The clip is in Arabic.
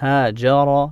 هاجر